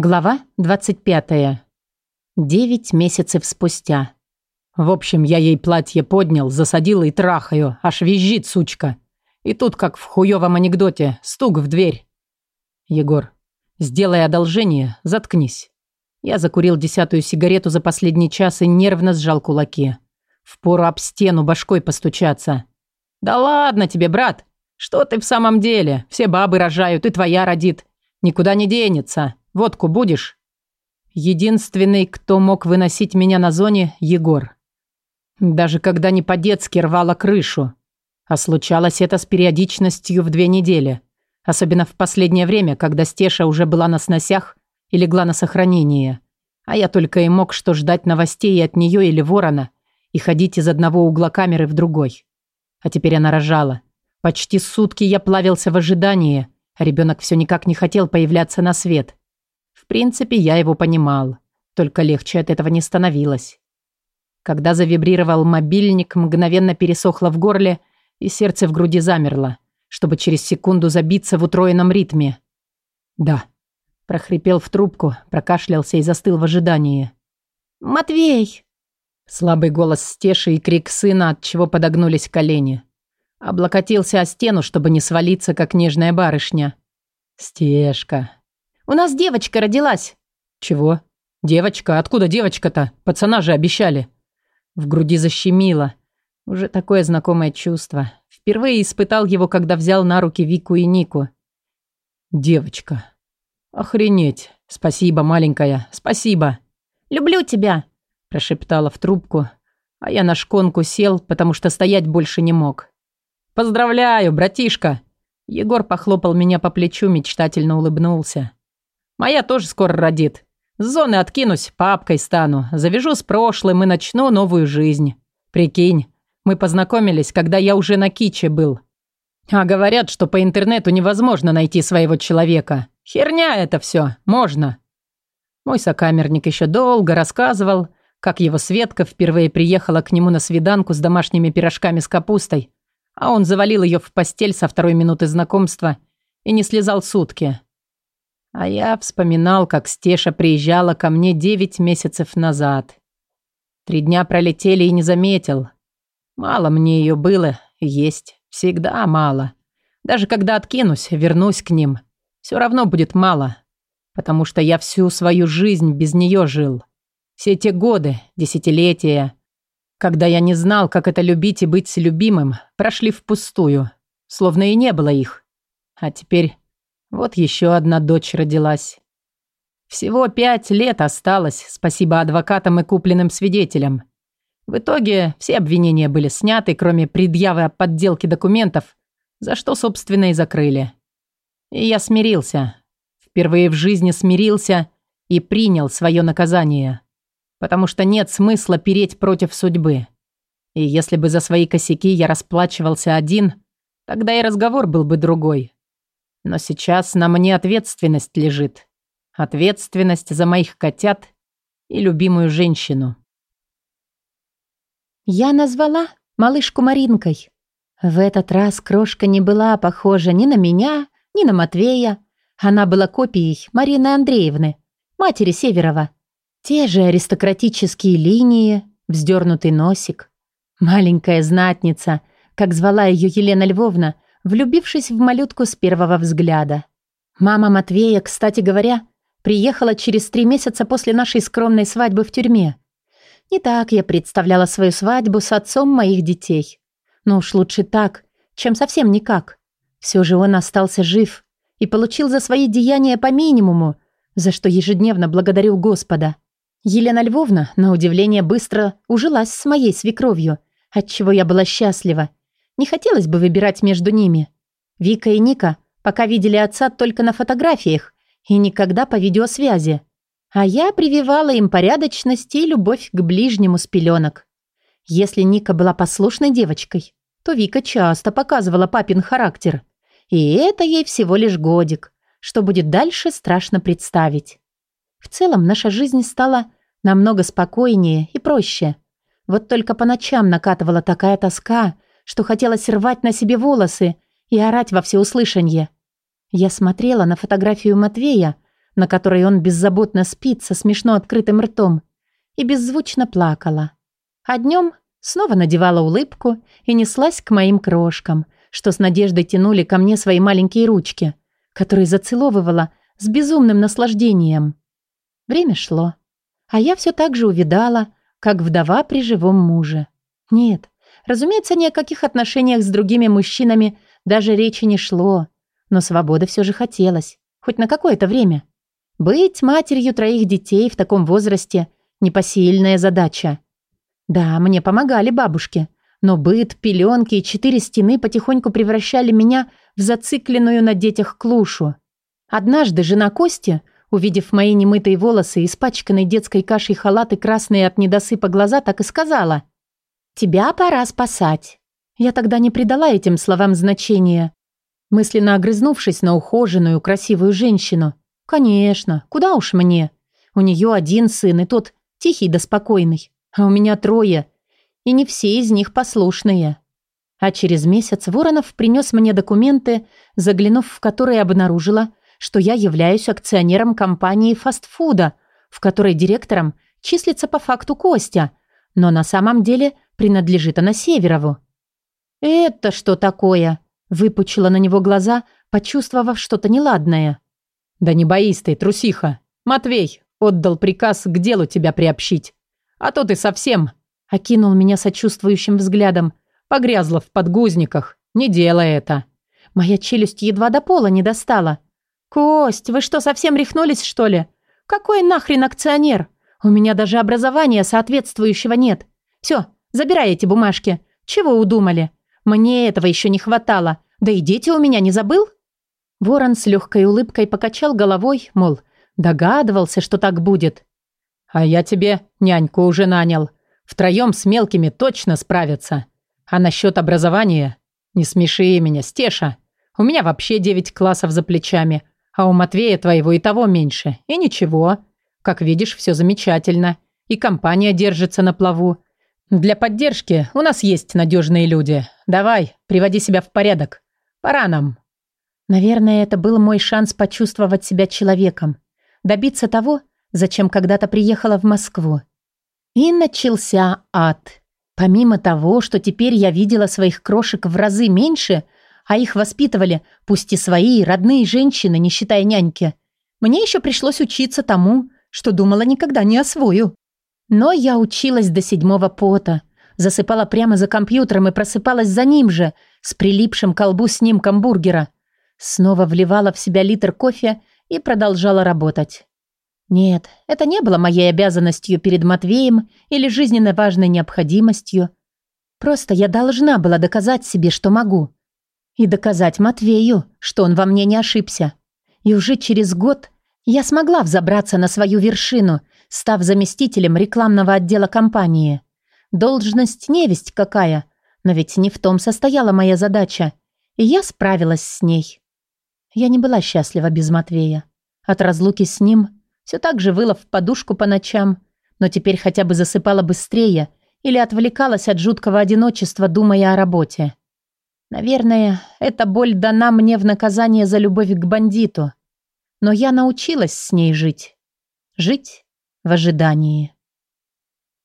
Глава 25. Девять месяцев спустя. В общем, я ей платье поднял, засадил и трахаю, аж визжит сучка. И тут, как в хуёвом анекдоте, стук в дверь. Егор, сделай одолжение, заткнись. Я закурил десятую сигарету за последний час и нервно сжал кулаки. Впору об стену башкой постучаться. Да ладно тебе, брат. Что ты в самом деле? Все бабы рожают, и твоя родит. Никуда не денется. Водку будешь?» Единственный, кто мог выносить меня на зоне – Егор. Даже когда не по-детски рвало крышу. А случалось это с периодичностью в две недели. Особенно в последнее время, когда Стеша уже была на сносях и легла на сохранение. А я только и мог что ждать новостей от нее или ворона и ходить из одного угла камеры в другой. А теперь она рожала. Почти сутки я плавился в ожидании, а ребенок все никак не хотел появляться на свет. Принципе, я его понимал. Только легче от этого не становилось. Когда завибрировал мобильник, мгновенно пересохло в горле, и сердце в груди замерло, чтобы через секунду забиться в утроенном ритме. «Да», – прохрипел в трубку, прокашлялся и застыл в ожидании. «Матвей!» Слабый голос Стеши и крик сына, от чего подогнулись колени. Облокотился о стену, чтобы не свалиться, как нежная барышня. «Стешка, у нас девочка родилась». «Чего? Девочка? Откуда девочка-то? Пацана же обещали». В груди защемило. Уже такое знакомое чувство. Впервые испытал его, когда взял на руки Вику и Нику. «Девочка. Охренеть. Спасибо, маленькая. Спасибо». «Люблю тебя», – прошептала в трубку, а я на шконку сел, потому что стоять больше не мог. «Поздравляю, братишка!» Егор похлопал меня по плечу, мечтательно улыбнулся. Моя тоже скоро родит. С зоны откинусь, папкой стану. Завяжу с прошлым и начну новую жизнь. Прикинь, мы познакомились, когда я уже на киче был. А говорят, что по интернету невозможно найти своего человека. Херня это все. Можно. Мой сокамерник еще долго рассказывал, как его Светка впервые приехала к нему на свиданку с домашними пирожками с капустой, а он завалил ее в постель со второй минуты знакомства и не слезал сутки. А я вспоминал, как Стеша приезжала ко мне девять месяцев назад. Три дня пролетели и не заметил. Мало мне ее было, есть, всегда мало. Даже когда откинусь, вернусь к ним, все равно будет мало, потому что я всю свою жизнь без нее жил. Все те годы, десятилетия, когда я не знал, как это любить и быть любимым, прошли впустую, словно и не было их. А теперь вот еще одна дочь родилась. Всего пять лет осталось, спасибо адвокатам и купленным свидетелям. В итоге все обвинения были сняты, кроме предъявы о подделке документов, за что, собственно, и закрыли. И я смирился. Впервые в жизни смирился и принял свое наказание. Потому что нет смысла переть против судьбы. И если бы за свои косяки я расплачивался один, тогда и разговор был бы другой. Но сейчас на мне ответственность лежит. Ответственность за моих котят и любимую женщину. Я назвала малышку Маринкой. В этот раз крошка не была похожа ни на меня, ни на Матвея. Она была копией Марины Андреевны, матери Северова. Те же аристократические линии, вздернутый носик. Маленькая знатница, как звала ее Елена Львовна, влюбившись в малютку с первого взгляда. Мама Матвея, кстати говоря, приехала через три месяца после нашей скромной свадьбы в тюрьме. Не так я представляла свою свадьбу с отцом моих детей. Но уж лучше так, чем совсем никак. Все же он остался жив и получил за свои деяния по минимуму, за что ежедневно благодарю Господа. Елена Львовна, на удивление, быстро ужилась с моей свекровью, отчего я была счастлива не хотелось бы выбирать между ними. Вика и Ника пока видели отца только на фотографиях и никогда по видеосвязи. А я прививала им порядочность и любовь к ближнему с пеленок. Если Ника была послушной девочкой, то Вика часто показывала папин характер. И это ей всего лишь годик. Что будет дальше, страшно представить. В целом, наша жизнь стала намного спокойнее и проще. Вот только по ночам накатывала такая тоска – что хотелось рвать на себе волосы и орать во всеуслышание. Я смотрела на фотографию Матвея, на которой он беззаботно спит со смешно открытым ртом, и беззвучно плакала. А днем снова надевала улыбку и неслась к моим крошкам, что с надеждой тянули ко мне свои маленькие ручки, которые зацеловывала с безумным наслаждением. Время шло, а я все так же увидала, как вдова при живом муже. Нет, разумеется, ни о каких отношениях с другими мужчинами даже речи не шло, но свободы все же хотелось, хоть на какое-то время. Быть матерью троих детей в таком возрасте – непосильная задача. Да, мне помогали бабушки, но быт, пеленки и четыре стены потихоньку превращали меня в зацикленную на детях клушу. Однажды жена Кости, увидев мои немытые волосы, испачканные детской кашей халат и красные от недосыпа глаза, так и сказала «Тебя пора спасать». Я тогда не придала этим словам значения, мысленно огрызнувшись на ухоженную, красивую женщину. «Конечно, куда уж мне? У нее один сын, и тот тихий да спокойный, а у меня трое, и не все из них послушные». А через месяц Воронов принес мне документы, заглянув в которые обнаружила, что я являюсь акционером компании фастфуда, в которой директором числится по факту Костя, но на самом деле принадлежит она Северову. «Это что такое?» Выпучила на него глаза, почувствовав что-то неладное. «Да не боись ты, трусиха. Матвей отдал приказ к делу тебя приобщить. А то ты совсем...» Окинул меня сочувствующим взглядом. Погрязла в подгузниках. Не делай это. Моя челюсть едва до пола не достала. «Кость, вы что, совсем рехнулись, что ли? Какой нахрен акционер? У меня даже образования соответствующего нет. Все, забирай эти бумажки. Чего удумали? Мне этого еще не хватало. Да и дети у меня не забыл?» Ворон с легкой улыбкой покачал головой, мол, догадывался, что так будет. «А я тебе няньку уже нанял. Втроем с мелкими точно справятся. А насчет образования? Не смеши меня, Стеша. У меня вообще девять классов за плечами, а у Матвея твоего и того меньше. И ничего. Как видишь, все замечательно. И компания держится на плаву. Для поддержки у нас есть надежные люди. Давай, приводи себя в порядок. Пора нам. Наверное, это был мой шанс почувствовать себя человеком. Добиться того, зачем когда-то приехала в Москву. И начался ад. Помимо того, что теперь я видела своих крошек в разы меньше, а их воспитывали, пусть и свои, родные женщины, не считая няньки, мне еще пришлось учиться тому, что думала никогда не освою. Но я училась до седьмого пота, засыпала прямо за компьютером и просыпалась за ним же, с прилипшим к колбу снимком бургера. Снова вливала в себя литр кофе и продолжала работать. Нет, это не было моей обязанностью перед Матвеем или жизненно важной необходимостью. Просто я должна была доказать себе, что могу. И доказать Матвею, что он во мне не ошибся. И уже через год я смогла взобраться на свою вершину став заместителем рекламного отдела компании. Должность невесть какая, но ведь не в том состояла моя задача, и я справилась с ней. Я не была счастлива без Матвея. От разлуки с ним все так же выла в подушку по ночам, но теперь хотя бы засыпала быстрее или отвлекалась от жуткого одиночества, думая о работе. Наверное, эта боль дана мне в наказание за любовь к бандиту. Но я научилась с ней жить. Жить в ожидании.